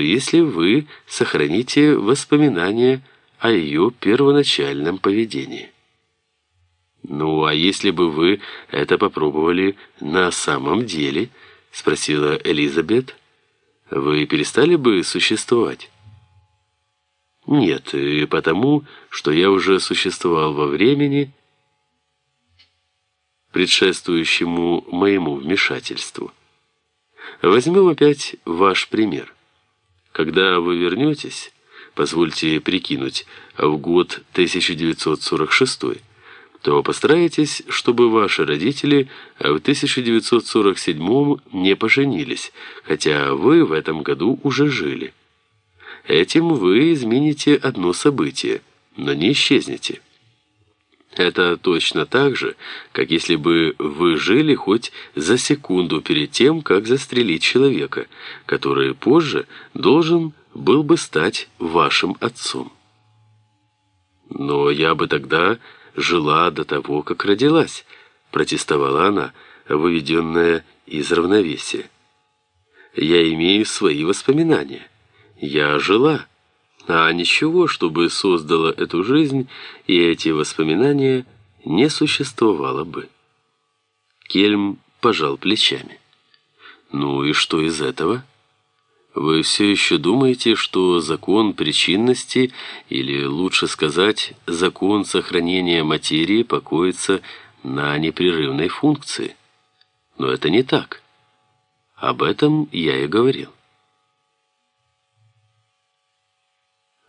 даже если вы сохраните воспоминания о ее первоначальном поведении. «Ну, а если бы вы это попробовали на самом деле?» — спросила Элизабет. «Вы перестали бы существовать?» «Нет, и потому, что я уже существовал во времени, предшествующему моему вмешательству. Возьмем опять ваш пример. Когда вы вернетесь, позвольте прикинуть, в год 1946 то постарайтесь, чтобы ваши родители в 1947 не поженились, хотя вы в этом году уже жили. Этим вы измените одно событие, но не исчезнете. Это точно так же, как если бы вы жили хоть за секунду перед тем, как застрелить человека, который позже должен был бы стать вашим отцом. Но я бы тогда жила до того, как родилась, протестовала она, выведенная из равновесия. Я имею свои воспоминания. Я жила, а ничего, чтобы создало эту жизнь и эти воспоминания, не существовало бы. Кельм пожал плечами. Ну и что из этого? Вы все еще думаете, что закон причинности, или лучше сказать, закон сохранения материи покоится на непрерывной функции? Но это не так. Об этом я и говорил.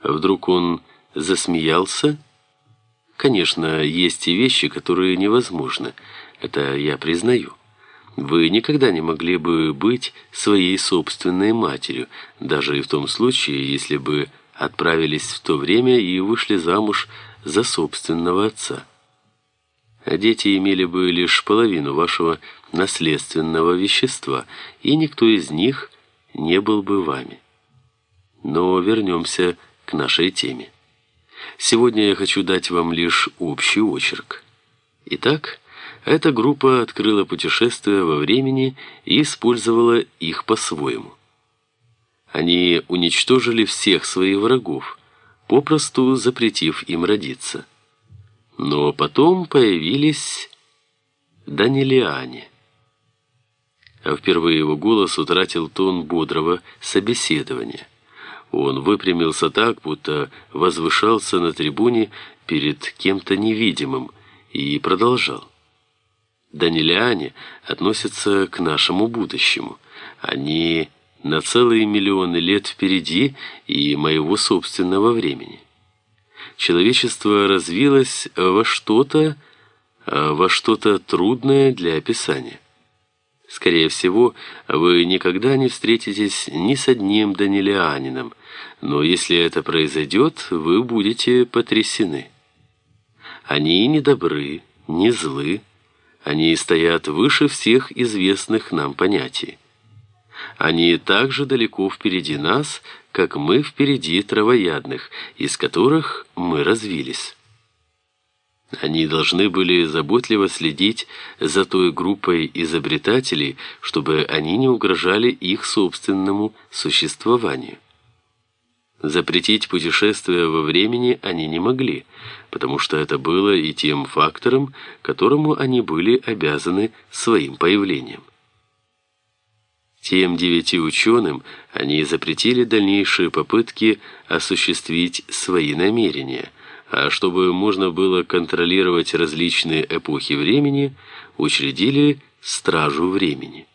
Вдруг он засмеялся? Конечно, есть и вещи, которые невозможны. Это я признаю. Вы никогда не могли бы быть своей собственной матерью, даже и в том случае, если бы отправились в то время и вышли замуж за собственного отца. Дети имели бы лишь половину вашего наследственного вещества, и никто из них не был бы вами. Но вернемся к нашей теме. Сегодня я хочу дать вам лишь общий очерк. Итак, эта группа открыла путешествия во времени и использовала их по-своему. Они уничтожили всех своих врагов, попросту запретив им родиться. Но потом появились Данилиане. А впервые его голос утратил тон бодрого собеседования. Он выпрямился так, будто возвышался на трибуне перед кем-то невидимым, и продолжал. Даниляне относятся к нашему будущему. Они на целые миллионы лет впереди и моего собственного времени. Человечество развилось во что-то, во что-то трудное для описания. Скорее всего, вы никогда не встретитесь ни с одним данилианином, но если это произойдет, вы будете потрясены. Они не добры, не злы, они стоят выше всех известных нам понятий. Они так же далеко впереди нас, как мы впереди травоядных, из которых мы развились. Они должны были заботливо следить за той группой изобретателей, чтобы они не угрожали их собственному существованию. Запретить путешествия во времени они не могли, потому что это было и тем фактором, которому они были обязаны своим появлением. Тем девяти ученым они запретили дальнейшие попытки осуществить свои намерения, а чтобы можно было контролировать различные эпохи времени, учредили стражу времени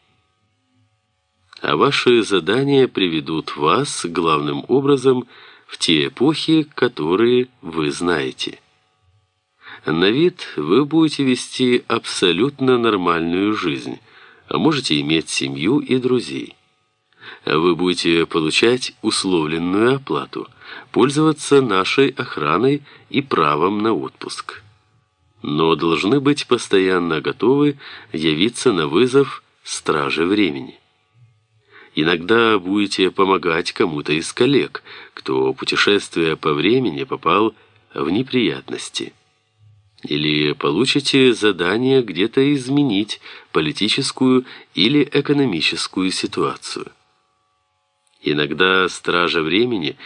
а ваши задания приведут вас главным образом в те эпохи, которые вы знаете. На вид вы будете вести абсолютно нормальную жизнь, а можете иметь семью и друзей. Вы будете получать условленную оплату, пользоваться нашей охраной и правом на отпуск. Но должны быть постоянно готовы явиться на вызов стражи времени. Иногда будете помогать кому-то из коллег, кто, путешествуя по времени, попал в неприятности. Или получите задание где-то изменить политическую или экономическую ситуацию. Иногда стража времени